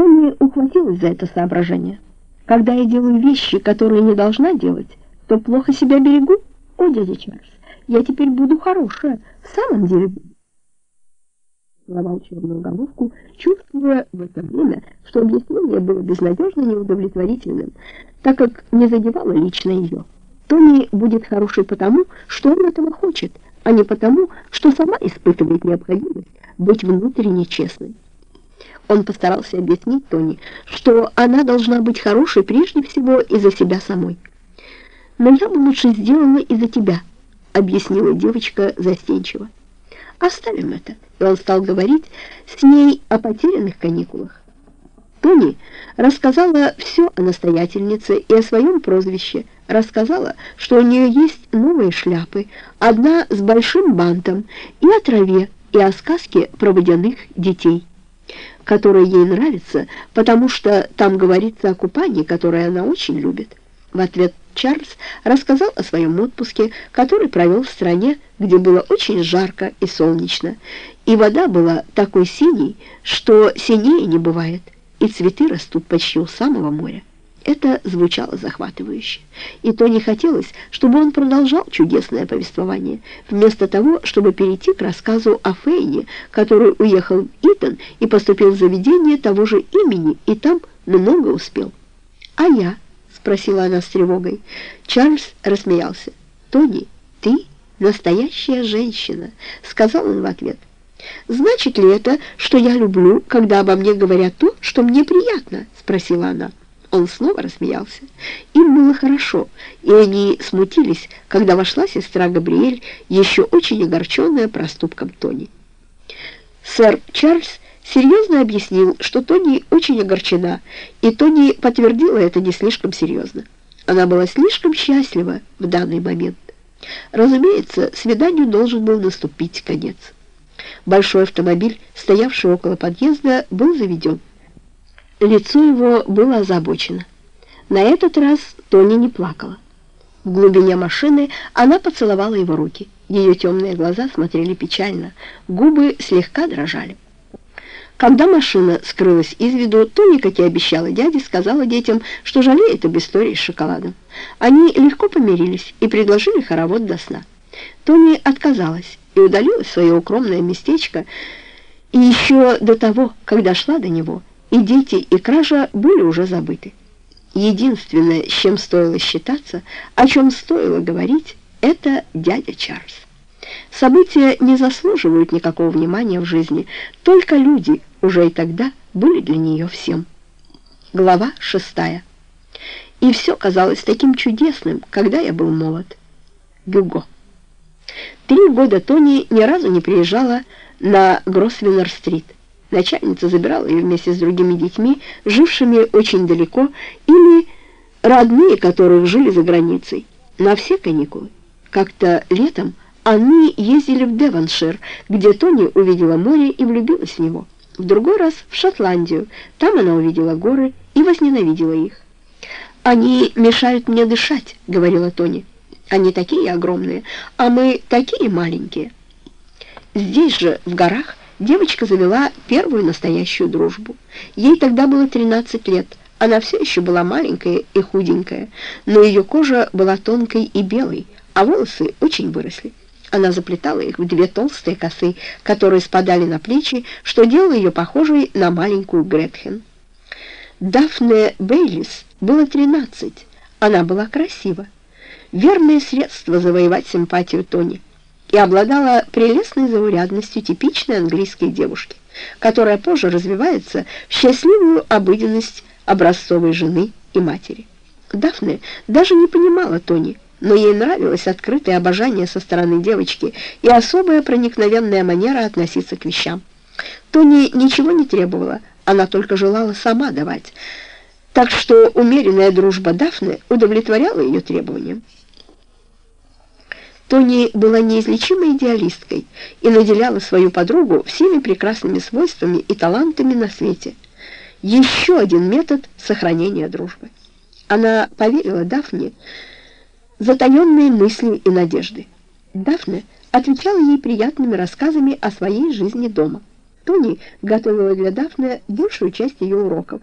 Тони ухватилась за это соображение. Когда я делаю вещи, которые не должна делать, то плохо себя берегу. О, дядя Чарльз, я теперь буду хорошая, в самом деле буду. Целовал черную головку, чувствуя в это время, что объяснение было безнадежно неудовлетворительным, так как не задевало лично ее. Тони будет хорошей потому, что он этого хочет, а не потому, что сама испытывает необходимость быть внутренне честной. Он постарался объяснить Тони, что она должна быть хорошей прежде всего из-за себя самой. «Но я бы лучше сделала из-за тебя», — объяснила девочка застенчиво. «Оставим это», и он стал говорить с ней о потерянных каникулах. Тони рассказала все о настоятельнице и о своем прозвище, рассказала, что у нее есть новые шляпы, одна с большим бантом, и о траве, и о сказке про водяных детей, которая ей нравится, потому что там говорится о купании, которое она очень любит. В ответ Чарльз рассказал о своем отпуске, который провел в стране, где было очень жарко и солнечно, и вода была такой синей, что синее не бывает, и цветы растут почти у самого моря. Это звучало захватывающе, и то не хотелось, чтобы он продолжал чудесное повествование, вместо того, чтобы перейти к рассказу о Фейне, который уехал в Итон и поступил в заведение того же имени, и там много успел. «А я?» — спросила она с тревогой. Чарльз рассмеялся. «Тони, ты настоящая женщина», — сказал он в ответ. «Значит ли это, что я люблю, когда обо мне говорят то, что мне приятно?» — спросила она. Он снова рассмеялся. Им было хорошо, и они смутились, когда вошла сестра Габриэль, еще очень огорченная проступком Тони. Сэр Чарльз серьезно объяснил, что Тони очень огорчена, и Тони подтвердила это не слишком серьезно. Она была слишком счастлива в данный момент. Разумеется, свиданию должен был наступить конец. Большой автомобиль, стоявший около подъезда, был заведен. Лицо его было озабочено. На этот раз Тони не плакала. В глубине машины она поцеловала его руки. Ее темные глаза смотрели печально, губы слегка дрожали. Когда машина скрылась из виду, Тони, как и обещала дяде, сказала детям, что жалеет об истории с шоколадом. Они легко помирились и предложили хоровод до сна. Тони отказалась и удалилась в свое укромное местечко, и еще до того, когда шла до него, и дети, и кража были уже забыты. Единственное, с чем стоило считаться, о чем стоило говорить, это дядя Чарльз. События не заслуживают никакого внимания в жизни, только люди уже и тогда были для нее всем. Глава шестая. И все казалось таким чудесным, когда я был молод. Гюго. Три года Тони ни разу не приезжала на Гросвеннер-стрит. Начальница забирала ее вместе с другими детьми, жившими очень далеко, или родные, которых жили за границей, на все каникулы. Как-то летом они ездили в Девоншир, где Тони увидела море и влюбилась в него. В другой раз в Шотландию. Там она увидела горы и возненавидела их. «Они мешают мне дышать», — говорила Тони. «Они такие огромные, а мы такие маленькие». Здесь же, в горах, девочка завела первую настоящую дружбу. Ей тогда было 13 лет. Она все еще была маленькая и худенькая, но ее кожа была тонкой и белой, а волосы очень выросли. Она заплетала их в две толстые косы, которые спадали на плечи, что делало ее похожей на маленькую Гретхен. Дафне Бейлис было 13. Она была красива. Верное средство завоевать симпатию Тони и обладала прелестной заурядностью типичной английской девушки, которая позже развивается в счастливую обыденность образцовой жены и матери. Дафне даже не понимала Тони, но ей нравилось открытое обожание со стороны девочки и особая проникновенная манера относиться к вещам. Тони ничего не требовала, она только желала сама давать, так что умеренная дружба Дафны удовлетворяла ее требованиям. Тони была неизлечимой идеалисткой и наделяла свою подругу всеми прекрасными свойствами и талантами на свете. Еще один метод сохранения дружбы. Она поверила Дафне затаенные мысли и надежды. Дафне отвечала ей приятными рассказами о своей жизни дома. Тони готовила для Дафны большую часть ее уроков.